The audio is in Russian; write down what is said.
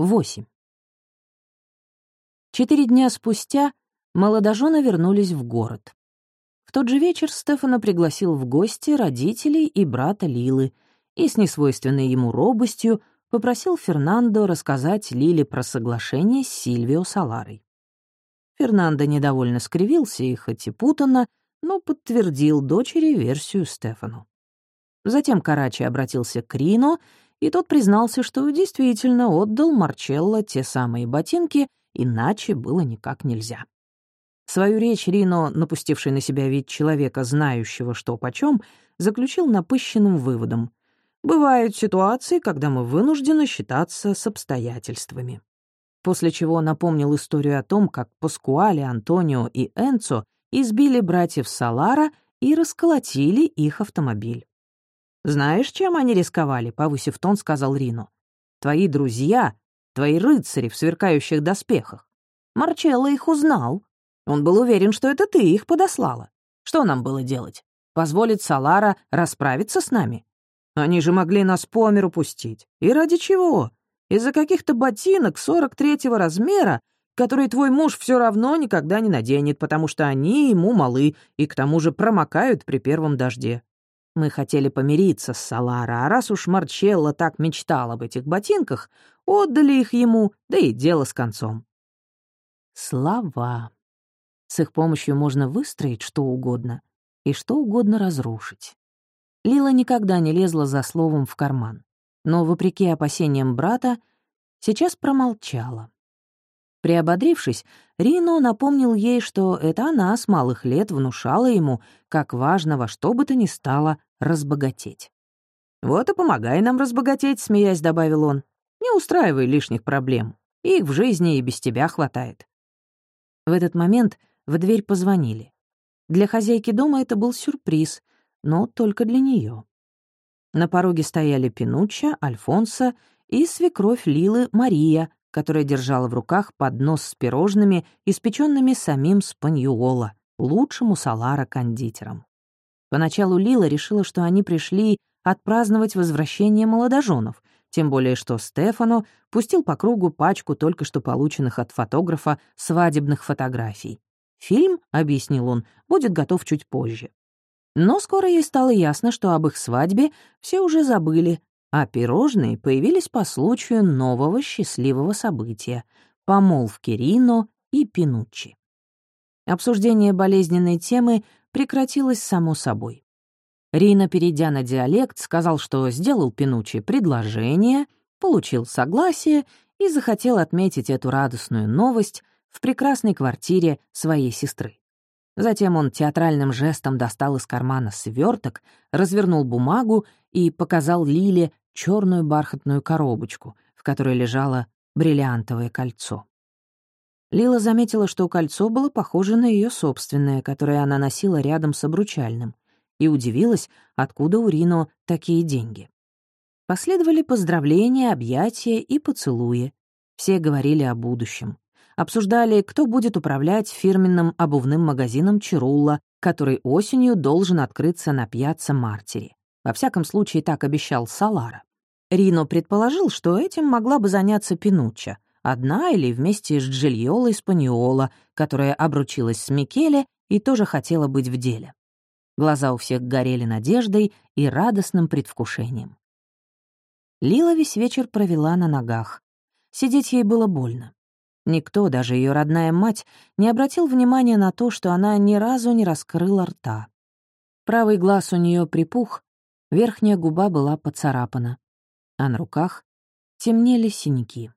8. Четыре дня спустя молодожены вернулись в город. В тот же вечер Стефана пригласил в гости родителей и брата Лилы и с несвойственной ему робостью попросил Фернандо рассказать Лиле про соглашение с Сильвио Саларой. Фернандо недовольно скривился и хоть и путанно, но подтвердил дочери версию Стефану. Затем Карачи обратился к Рино и тот признался, что действительно отдал Марчелло те самые ботинки, иначе было никак нельзя. Свою речь Рино, напустивший на себя вид человека, знающего что почем, заключил напыщенным выводом. «Бывают ситуации, когда мы вынуждены считаться с обстоятельствами». После чего напомнил историю о том, как Паскуале, Антонио и Энцо избили братьев Салара и расколотили их автомобиль. «Знаешь, чем они рисковали?» — повысив тон, сказал Рино. «Твои друзья, твои рыцари в сверкающих доспехах. Марчелло их узнал. Он был уверен, что это ты их подослала. Что нам было делать? Позволить Салара расправиться с нами? Они же могли нас по миру пустить. И ради чего? Из-за каких-то ботинок 43-го размера, которые твой муж все равно никогда не наденет, потому что они ему малы и к тому же промокают при первом дожде. Мы хотели помириться с Салара, а раз уж Марчелло так мечтал об этих ботинках, отдали их ему, да и дело с концом. Слова. С их помощью можно выстроить что угодно и что угодно разрушить. Лила никогда не лезла за словом в карман, но, вопреки опасениям брата, сейчас промолчала. Приободрившись, Рино напомнил ей, что это она с малых лет внушала ему, как важно во что бы то ни стало разбогатеть. «Вот и помогай нам разбогатеть», — смеясь добавил он. «Не устраивай лишних проблем. Их в жизни и без тебя хватает». В этот момент в дверь позвонили. Для хозяйки дома это был сюрприз, но только для нее. На пороге стояли Пинучча, Альфонсо и свекровь Лилы Мария, которая держала в руках поднос с пирожными, испеченными самим Спаньюола, лучшему Салара-кондитером. Поначалу Лила решила, что они пришли отпраздновать возвращение молодоженов, тем более что Стефано пустил по кругу пачку только что полученных от фотографа свадебных фотографий. Фильм, — объяснил он, — будет готов чуть позже. Но скоро ей стало ясно, что об их свадьбе все уже забыли, а пирожные появились по случаю нового счастливого события — помолвки Рино и Пинуччи. Обсуждение болезненной темы прекратилось само собой. Рино, перейдя на диалект, сказал, что сделал Пинуччи предложение, получил согласие и захотел отметить эту радостную новость в прекрасной квартире своей сестры. Затем он театральным жестом достал из кармана сверток, развернул бумагу и показал Лиле черную бархатную коробочку, в которой лежало бриллиантовое кольцо. Лила заметила, что кольцо было похоже на ее собственное, которое она носила рядом с обручальным, и удивилась, откуда у Рино такие деньги. Последовали поздравления, объятия и поцелуи. Все говорили о будущем. Обсуждали, кто будет управлять фирменным обувным магазином Чирулла, который осенью должен открыться на пьяцца Мартири. Во всяком случае, так обещал Салара. Рино предположил, что этим могла бы заняться Пинучча, одна или вместе с Джильолой Спаниола, которая обручилась с Микеле и тоже хотела быть в деле. Глаза у всех горели надеждой и радостным предвкушением. Лила весь вечер провела на ногах. Сидеть ей было больно. Никто, даже ее родная мать, не обратил внимания на то, что она ни разу не раскрыла рта. Правый глаз у нее припух, Верхняя губа была поцарапана, а на руках темнели синяки.